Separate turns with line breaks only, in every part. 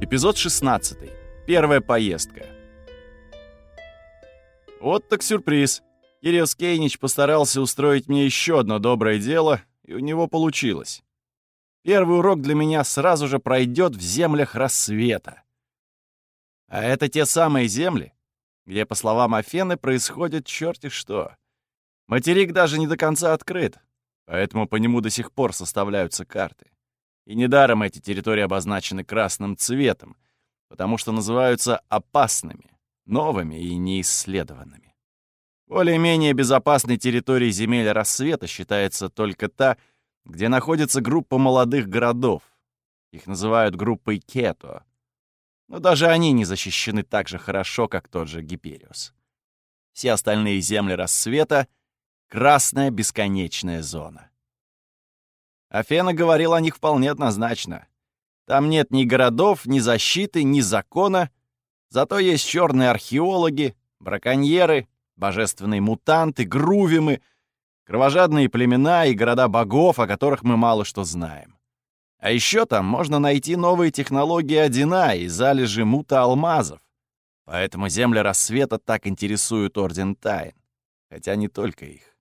Эпизод 16. Первая поездка. Вот так сюрприз. Кирилл Скейнич постарался устроить мне еще одно доброе дело, и у него получилось. Первый урок для меня сразу же пройдет в землях рассвета. А это те самые земли, где, по словам Афены, происходит черти что. Материк даже не до конца открыт, поэтому по нему до сих пор составляются карты. И недаром эти территории обозначены красным цветом, потому что называются опасными, новыми и неисследованными. Более-менее безопасной территорией земель рассвета считается только та, где находится группа молодых городов. Их называют группой Кето. Но даже они не защищены так же хорошо, как тот же Гипериус. Все остальные земли рассвета — красная бесконечная зона. Афена говорил о них вполне однозначно. Там нет ни городов, ни защиты, ни закона, зато есть черные археологи, браконьеры, божественные мутанты, грувимы, кровожадные племена и города богов, о которых мы мало что знаем. А еще там можно найти новые технологии Одина и залежи мута-алмазов. Поэтому земли рассвета так интересуют Орден Тайн. Хотя не только их.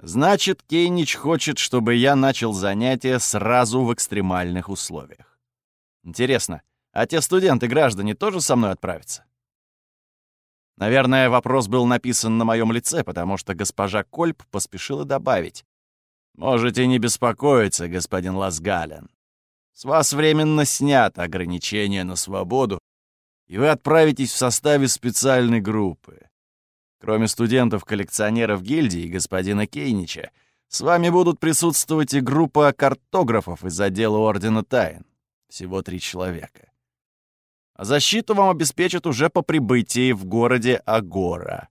Значит, Кейнич хочет, чтобы я начал занятия сразу в экстремальных условиях. Интересно, а те студенты-граждане тоже со мной отправятся? Наверное, вопрос был написан на моем лице, потому что госпожа Кольп поспешила добавить. «Можете не беспокоиться, господин Ласгален. С вас временно снято ограничение на свободу, и вы отправитесь в составе специальной группы. Кроме студентов-коллекционеров гильдии и господина Кейнича, с вами будут присутствовать и группа картографов из отдела Ордена Тайн. Всего три человека. А защиту вам обеспечат уже по прибытии в городе Агора.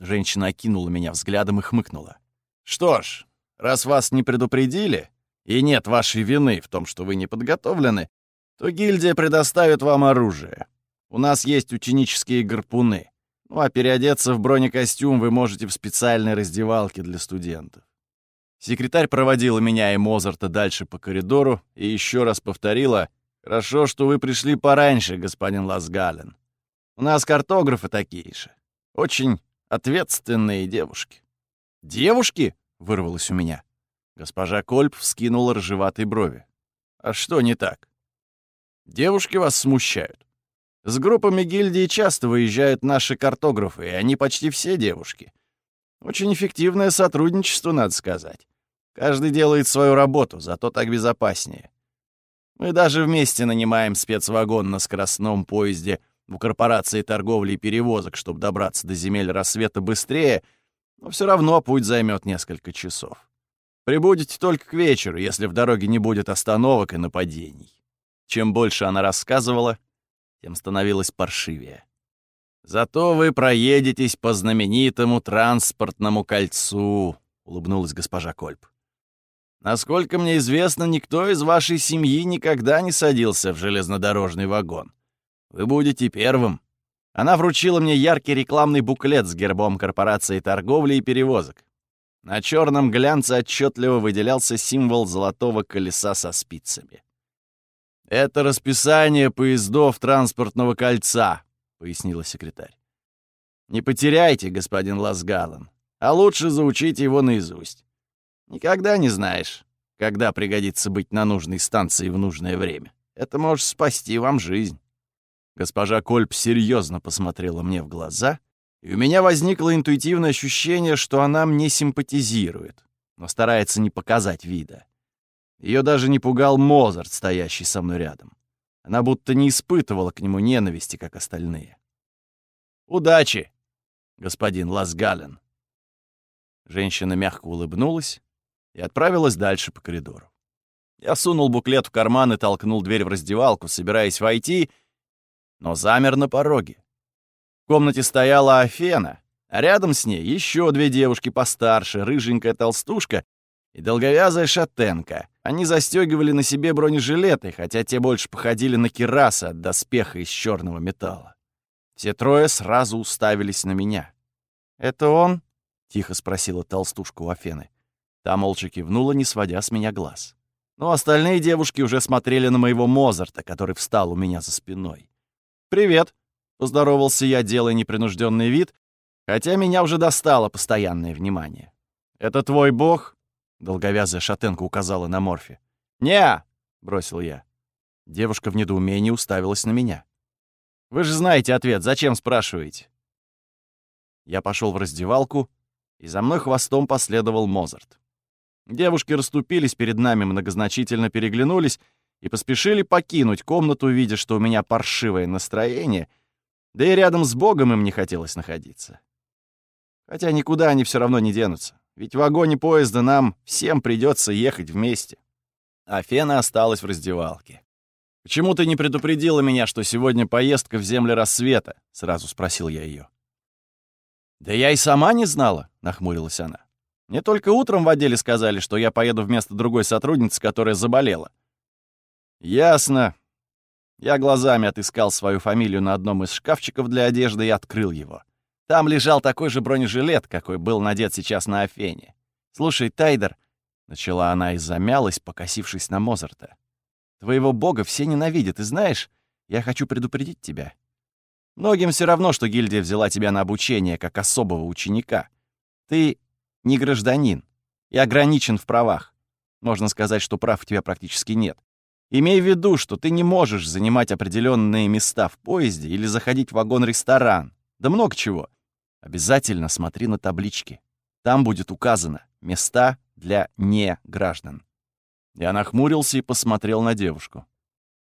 Женщина окинула меня взглядом и хмыкнула. «Что ж, раз вас не предупредили, и нет вашей вины в том, что вы не подготовлены, то гильдия предоставит вам оружие. У нас есть ученические гарпуны. Ну а переодеться в бронекостюм вы можете в специальной раздевалке для студентов. Секретарь проводила меня и Мозарта дальше по коридору и еще раз повторила «Хорошо, что вы пришли пораньше, господин Ласгален. У нас картографы такие же. Очень ответственные девушки». «Девушки?» — вырвалось у меня. Госпожа Кольп вскинула рыжеватые брови. «А что не так?» «Девушки вас смущают. С группами гильдии часто выезжают наши картографы, и они почти все девушки. Очень эффективное сотрудничество, надо сказать. Каждый делает свою работу, зато так безопаснее. Мы даже вместе нанимаем спецвагон на скоростном поезде в корпорации торговли и перевозок, чтобы добраться до земель рассвета быстрее, но все равно путь займет несколько часов. Прибудете только к вечеру, если в дороге не будет остановок и нападений. Чем больше она рассказывала, тем становилось паршивее. «Зато вы проедетесь по знаменитому транспортному кольцу», — улыбнулась госпожа Кольп. «Насколько мне известно, никто из вашей семьи никогда не садился в железнодорожный вагон. Вы будете первым». Она вручила мне яркий рекламный буклет с гербом корпорации торговли и перевозок. На черном глянце отчетливо выделялся символ золотого колеса со спицами. «Это расписание поездов транспортного кольца», — пояснила секретарь. «Не потеряйте, господин Ласгалан, а лучше заучите его наизусть. Никогда не знаешь, когда пригодится быть на нужной станции в нужное время. Это может спасти вам жизнь». Госпожа Кольп серьезно посмотрела мне в глаза, и у меня возникло интуитивное ощущение, что она мне симпатизирует, но старается не показать вида. Ее даже не пугал Мозарт, стоящий со мной рядом. Она будто не испытывала к нему ненависти, как остальные. «Удачи, господин Ласгален!» Женщина мягко улыбнулась и отправилась дальше по коридору. Я сунул буклет в карман и толкнул дверь в раздевалку, собираясь войти, но замер на пороге. В комнате стояла Афена, а рядом с ней еще две девушки постарше, рыженькая толстушка и долговязая шатенка. Они застегивали на себе бронежилеты, хотя те больше походили на керасы от доспеха из черного металла. Все трое сразу уставились на меня. «Это он?» — тихо спросила толстушка у Афены. Та молча кивнула, не сводя с меня глаз. но остальные девушки уже смотрели на моего Мозарта, который встал у меня за спиной. «Привет», — поздоровался я, делая непринужденный вид, хотя меня уже достало постоянное внимание. «Это твой бог?» — долговязая шатенка указала на Морфи. «Не!» — бросил я. Девушка в недоумении уставилась на меня. «Вы же знаете ответ, зачем спрашиваете?» Я пошел в раздевалку, и за мной хвостом последовал Мозарт. Девушки расступились перед нами, многозначительно переглянулись и поспешили покинуть комнату, видя, что у меня паршивое настроение, да и рядом с Богом им не хотелось находиться. Хотя никуда они все равно не денутся, ведь в вагоне поезда нам всем придется ехать вместе. А Фена осталась в раздевалке. «Почему ты не предупредила меня, что сегодня поездка в земли рассвета?» — сразу спросил я ее. «Да я и сама не знала», — нахмурилась она. «Мне только утром в отделе сказали, что я поеду вместо другой сотрудницы, которая заболела». «Ясно». Я глазами отыскал свою фамилию на одном из шкафчиков для одежды и открыл его. Там лежал такой же бронежилет, какой был надет сейчас на Афене. «Слушай, Тайдер», — начала она и замялась, покосившись на Мозарта. «Твоего бога все ненавидят, и знаешь, я хочу предупредить тебя. Многим все равно, что гильдия взяла тебя на обучение как особого ученика. Ты не гражданин и ограничен в правах. Можно сказать, что прав у тебя практически нет. Имей в виду, что ты не можешь занимать определенные места в поезде или заходить в вагон-ресторан. Да много чего. Обязательно смотри на таблички. Там будет указано «Места для неграждан». Я нахмурился и посмотрел на девушку.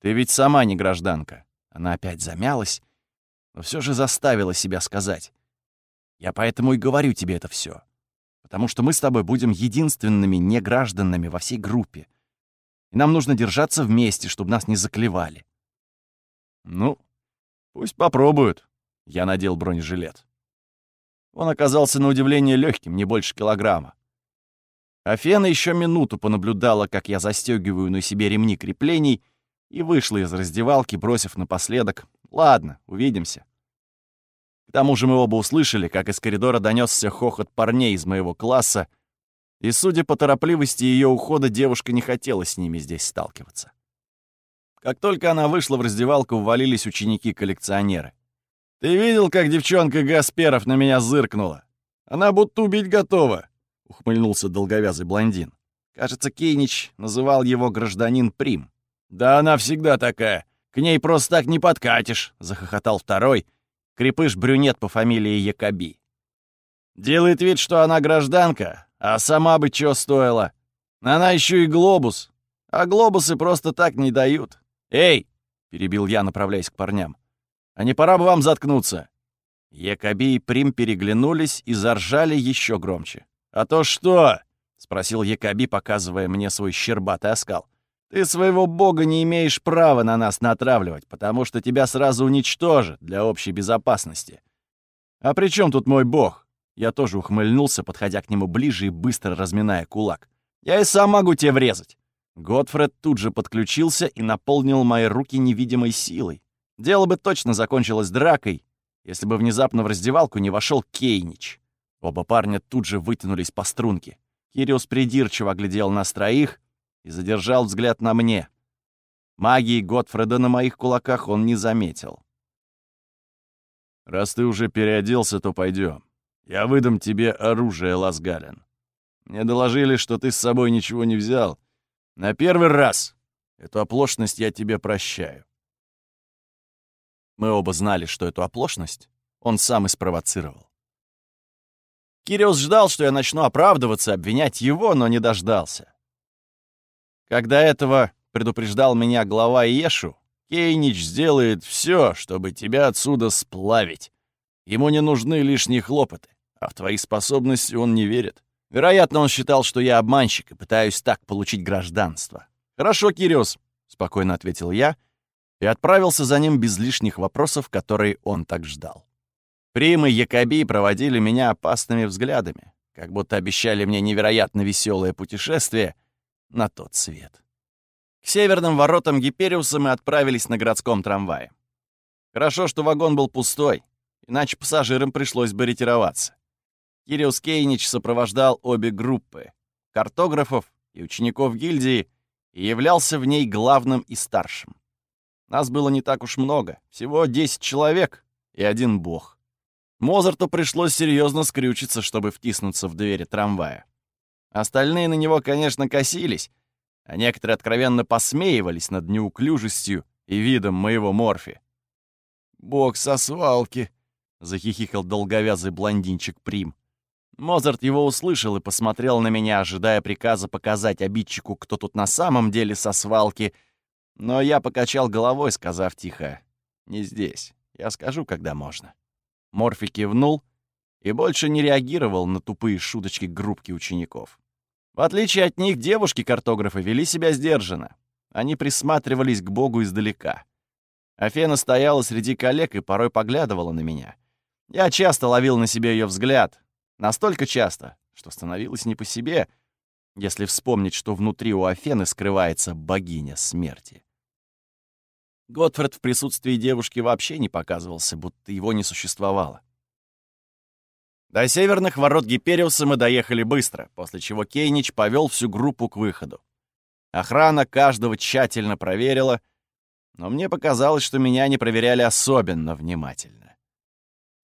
«Ты ведь сама не гражданка». Она опять замялась, но все же заставила себя сказать. Я поэтому и говорю тебе это все, Потому что мы с тобой будем единственными негражданами во всей группе. И нам нужно держаться вместе, чтобы нас не заклевали. Ну, пусть попробуют. Я надел бронежилет. Он оказался на удивление легким, не больше килограмма. Афена еще минуту понаблюдала, как я застегиваю на себе ремни креплений, и вышла из раздевалки, бросив напоследок «Ладно, увидимся». К тому же мы оба услышали, как из коридора донесся хохот парней из моего класса, и, судя по торопливости ее ухода, девушка не хотела с ними здесь сталкиваться. Как только она вышла в раздевалку, ввалились ученики-коллекционеры. «Ты видел, как девчонка Гасперов на меня зыркнула? Она будто убить готова», — ухмыльнулся долговязый блондин. Кажется, Кейнич называл его гражданин Прим. «Да она всегда такая. К ней просто так не подкатишь», — захохотал второй, крепыш-брюнет по фамилии Якоби. «Делает вид, что она гражданка, а сама бы чё стоила. Она еще и глобус, а глобусы просто так не дают. Эй!» — перебил я, направляясь к парням. «А не пора бы вам заткнуться?» Якоби и Прим переглянулись и заржали еще громче. «А то что?» — спросил Якоби, показывая мне свой щербатый оскал. Ты своего бога не имеешь права на нас натравливать, потому что тебя сразу уничтожат для общей безопасности. А при чем тут мой бог? Я тоже ухмыльнулся, подходя к нему ближе и быстро разминая кулак. Я и сам могу тебе врезать. Готфред тут же подключился и наполнил мои руки невидимой силой. Дело бы точно закончилось дракой, если бы внезапно в раздевалку не вошел Кейнич. Оба парня тут же вытянулись по струнке. Кириус придирчиво глядел нас троих, и задержал взгляд на мне. Магии Готфреда на моих кулаках он не заметил. «Раз ты уже переоделся, то пойдем. Я выдам тебе оружие, Ласгален. Мне доложили, что ты с собой ничего не взял. На первый раз эту оплошность я тебе прощаю». Мы оба знали, что эту оплошность он сам и спровоцировал. Кириус ждал, что я начну оправдываться, обвинять его, но не дождался. Когда этого предупреждал меня глава Ешу, Кейнич сделает все, чтобы тебя отсюда сплавить. Ему не нужны лишние хлопоты, а в твои способности он не верит. Вероятно, он считал, что я обманщик и пытаюсь так получить гражданство. «Хорошо, Кириос», — спокойно ответил я и отправился за ним без лишних вопросов, которые он так ждал. Примы Якоби проводили меня опасными взглядами, как будто обещали мне невероятно веселое путешествие — на тот свет. К северным воротам Гипериуса мы отправились на городском трамвае. Хорошо, что вагон был пустой, иначе пассажирам пришлось бы ретироваться. Кириус Кейнич сопровождал обе группы — картографов и учеников гильдии, и являлся в ней главным и старшим. Нас было не так уж много, всего 10 человек и один бог. Мозарту пришлось серьезно скрючиться, чтобы втиснуться в двери трамвая. Остальные на него, конечно, косились, а некоторые откровенно посмеивались над неуклюжестью и видом моего морфи. «Бог со свалки!» — захихикал долговязый блондинчик Прим. Мозарт его услышал и посмотрел на меня, ожидая приказа показать обидчику, кто тут на самом деле со свалки. Но я покачал головой, сказав тихо, «Не здесь. Я скажу, когда можно». Морфи кивнул и больше не реагировал на тупые шуточки группки учеников. В отличие от них, девушки-картографы вели себя сдержанно. Они присматривались к Богу издалека. Афена стояла среди коллег и порой поглядывала на меня. Я часто ловил на себе ее взгляд, Настолько часто, что становилось не по себе, если вспомнить, что внутри у Афены скрывается богиня смерти. Готфред в присутствии девушки вообще не показывался, будто его не существовало. До северных ворот Гипериуса мы доехали быстро, после чего Кейнич повел всю группу к выходу. Охрана каждого тщательно проверила, но мне показалось, что меня не проверяли особенно внимательно.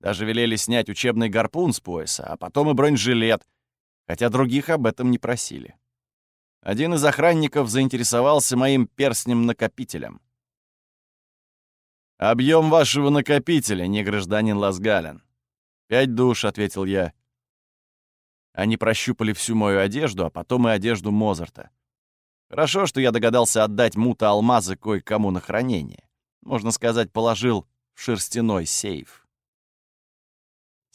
Даже велели снять учебный гарпун с пояса, а потом и бронежилет, хотя других об этом не просили. Один из охранников заинтересовался моим перстнем-накопителем. «Объем вашего накопителя, не гражданин Ласгален». «Пять душ», — ответил я. Они прощупали всю мою одежду, а потом и одежду Мозарта. Хорошо, что я догадался отдать мута алмазы кое-кому на хранение. Можно сказать, положил в шерстяной сейф.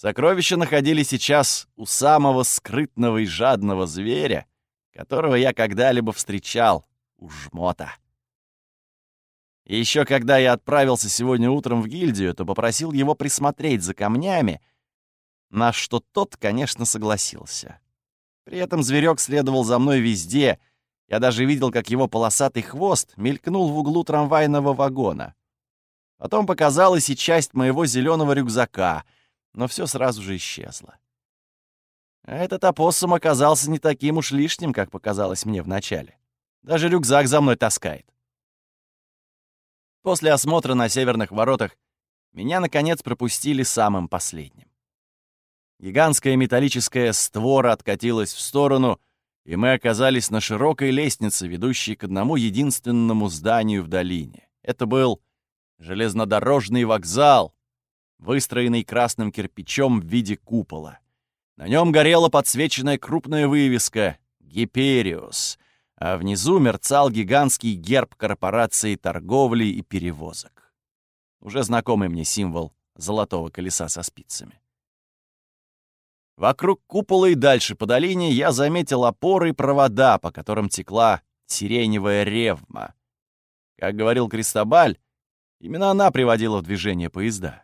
Сокровища находились сейчас у самого скрытного и жадного зверя, которого я когда-либо встречал, у жмота. И еще когда я отправился сегодня утром в гильдию, то попросил его присмотреть за камнями, на что тот, конечно, согласился. При этом зверек следовал за мной везде. Я даже видел, как его полосатый хвост мелькнул в углу трамвайного вагона. Потом показалась и часть моего зеленого рюкзака — но все сразу же исчезло. Этот опоссум оказался не таким уж лишним, как показалось мне вначале. Даже рюкзак за мной таскает. После осмотра на северных воротах меня, наконец, пропустили самым последним. Гигантская металлическая створа откатилась в сторону, и мы оказались на широкой лестнице, ведущей к одному единственному зданию в долине. Это был железнодорожный вокзал, выстроенный красным кирпичом в виде купола. На нем горела подсвеченная крупная вывеска «Гипериус», а внизу мерцал гигантский герб корпорации торговли и перевозок. Уже знакомый мне символ золотого колеса со спицами. Вокруг купола и дальше по долине я заметил опоры и провода, по которым текла сиреневая ревма. Как говорил Кристобаль, именно она приводила в движение поезда.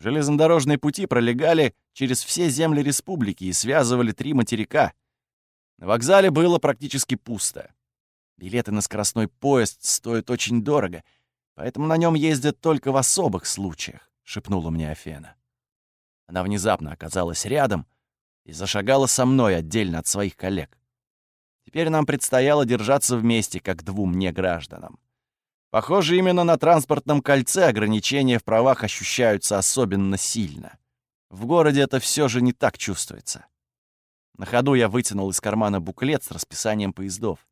Железнодорожные пути пролегали через все земли республики и связывали три материка. На вокзале было практически пусто. Билеты на скоростной поезд стоят очень дорого, поэтому на нем ездят только в особых случаях, — шепнула мне Афена. Она внезапно оказалась рядом и зашагала со мной отдельно от своих коллег. Теперь нам предстояло держаться вместе, как двум негражданам. Похоже, именно на транспортном кольце ограничения в правах ощущаются особенно сильно. В городе это все же не так чувствуется. На ходу я вытянул из кармана буклет с расписанием поездов.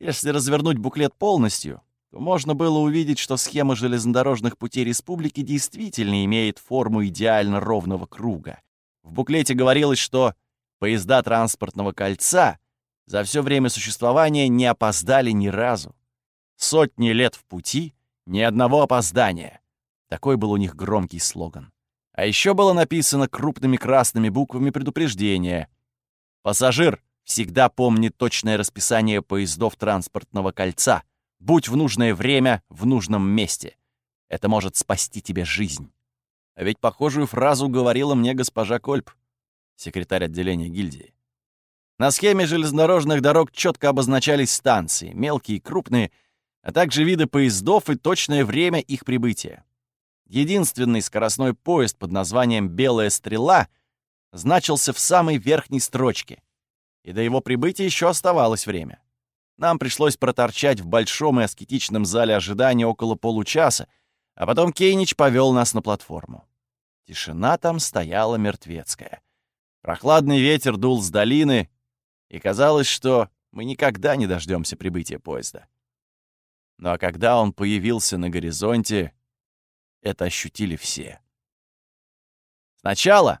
Если развернуть буклет полностью, то можно было увидеть, что схема железнодорожных путей республики действительно имеет форму идеально ровного круга. В буклете говорилось, что поезда транспортного кольца за все время существования не опоздали ни разу. Сотни лет в пути, ни одного опоздания. Такой был у них громкий слоган. А еще было написано крупными красными буквами предупреждение. «Пассажир всегда помни точное расписание поездов транспортного кольца. Будь в нужное время в нужном месте. Это может спасти тебе жизнь». А ведь похожую фразу говорила мне госпожа Кольп, секретарь отделения гильдии. На схеме железнодорожных дорог четко обозначались станции, мелкие и крупные — а также виды поездов и точное время их прибытия. Единственный скоростной поезд под названием «Белая стрела» значился в самой верхней строчке, и до его прибытия еще оставалось время. Нам пришлось проторчать в большом и аскетичном зале ожидания около получаса, а потом Кейнич повел нас на платформу. Тишина там стояла мертвецкая. Прохладный ветер дул с долины, и казалось, что мы никогда не дождемся прибытия поезда. Ну а когда он появился на горизонте, это ощутили все. Сначала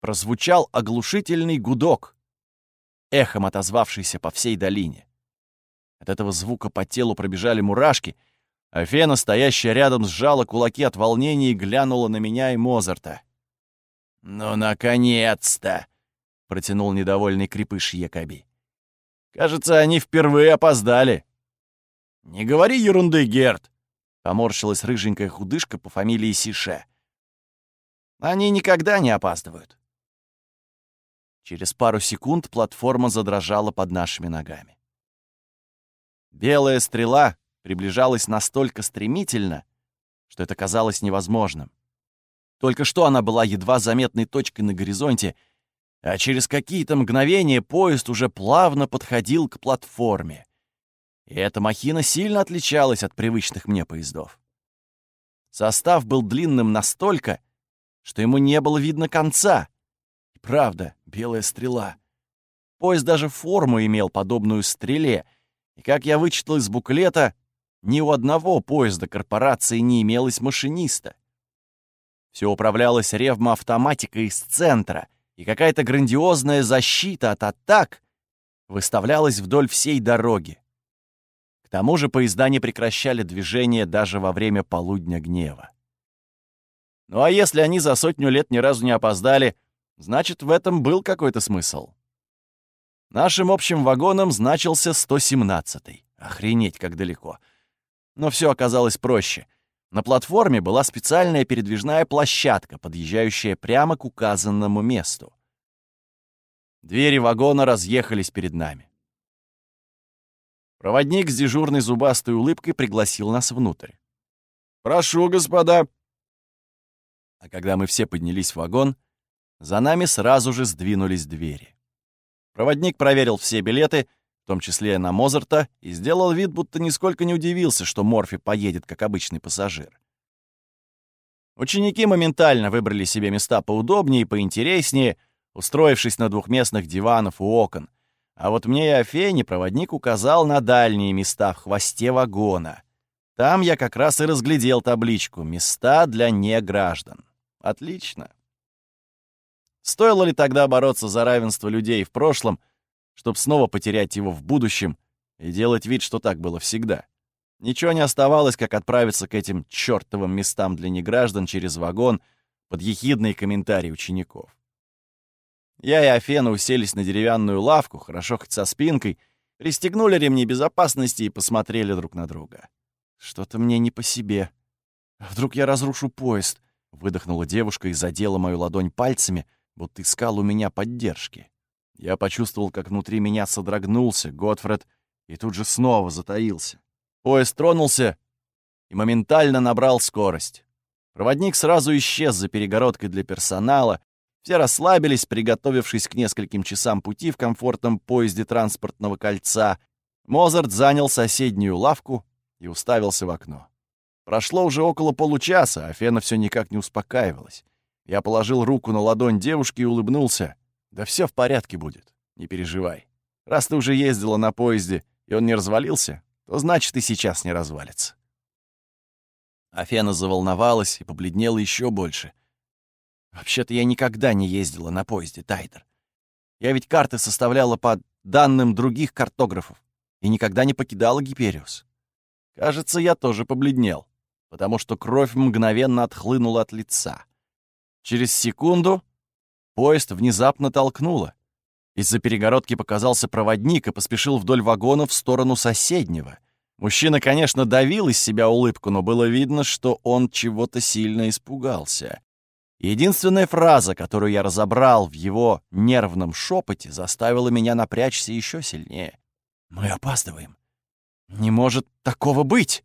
прозвучал оглушительный гудок, эхом отозвавшийся по всей долине. От этого звука по телу пробежали мурашки, а Фена, стоящая рядом, сжала кулаки от волнения и глянула на меня и Мозарта. «Ну, наконец-то!» — протянул недовольный крепыш Якоби. «Кажется, они впервые опоздали». «Не говори ерунды, Герд!» — поморщилась рыженькая худышка по фамилии Сише. «Они никогда не опаздывают». Через пару секунд платформа задрожала под нашими ногами. Белая стрела приближалась настолько стремительно, что это казалось невозможным. Только что она была едва заметной точкой на горизонте, а через какие-то мгновения поезд уже плавно подходил к платформе. И эта махина сильно отличалась от привычных мне поездов. Состав был длинным настолько, что ему не было видно конца. И правда, белая стрела. Поезд даже форму имел подобную стреле — и как я вычитал из буклета, ни у одного поезда корпорации не имелось машиниста. Все управлялось ревмоавтоматикой из центра, и какая-то грандиозная защита от атак выставлялась вдоль всей дороги. Тому же поезда не прекращали движение даже во время полудня гнева. Ну а если они за сотню лет ни разу не опоздали, значит, в этом был какой-то смысл. Нашим общим вагоном значился 117-й. Охренеть, как далеко. Но все оказалось проще. На платформе была специальная передвижная площадка, подъезжающая прямо к указанному месту. Двери вагона разъехались перед нами. Проводник с дежурной зубастой улыбкой пригласил нас внутрь. «Прошу, господа!» А когда мы все поднялись в вагон, за нами сразу же сдвинулись двери. Проводник проверил все билеты, в том числе на Мозарта, и сделал вид, будто нисколько не удивился, что Морфи поедет как обычный пассажир. Ученики моментально выбрали себе места поудобнее и поинтереснее, устроившись на двухместных диванах у окон. А вот мне и Афене проводник указал на дальние места в хвосте вагона. Там я как раз и разглядел табличку «Места для неграждан». Отлично. Стоило ли тогда бороться за равенство людей в прошлом, чтобы снова потерять его в будущем и делать вид, что так было всегда? Ничего не оставалось, как отправиться к этим чертовым местам для неграждан через вагон под ехидные комментарии учеников. Я и Афена уселись на деревянную лавку, хорошо хоть со спинкой, пристегнули ремни безопасности и посмотрели друг на друга. Что-то мне не по себе. Вдруг я разрушу поезд? Выдохнула девушка и задела мою ладонь пальцами, будто искал у меня поддержки. Я почувствовал, как внутри меня содрогнулся Готфред и тут же снова затаился. Поезд тронулся и моментально набрал скорость. Проводник сразу исчез за перегородкой для персонала, все расслабились, приготовившись к нескольким часам пути в комфортном поезде транспортного кольца. Мозарт занял соседнюю лавку и уставился в окно. Прошло уже около получаса, а Фена все никак не успокаивалась. Я положил руку на ладонь девушки и улыбнулся. «Да все в порядке будет, не переживай. Раз ты уже ездила на поезде, и он не развалился, то значит и сейчас не развалится». Афена заволновалась и побледнела еще больше. «Вообще-то я никогда не ездила на поезде, Тайдер. Я ведь карты составляла по данным других картографов и никогда не покидала Гипериус. Кажется, я тоже побледнел, потому что кровь мгновенно отхлынула от лица. Через секунду поезд внезапно толкнуло. Из-за перегородки показался проводник и поспешил вдоль вагона в сторону соседнего. Мужчина, конечно, давил из себя улыбку, но было видно, что он чего-то сильно испугался. Единственная фраза, которую я разобрал в его нервном шепоте, заставила меня напрячься еще сильнее. «Мы опаздываем. Не может такого быть!»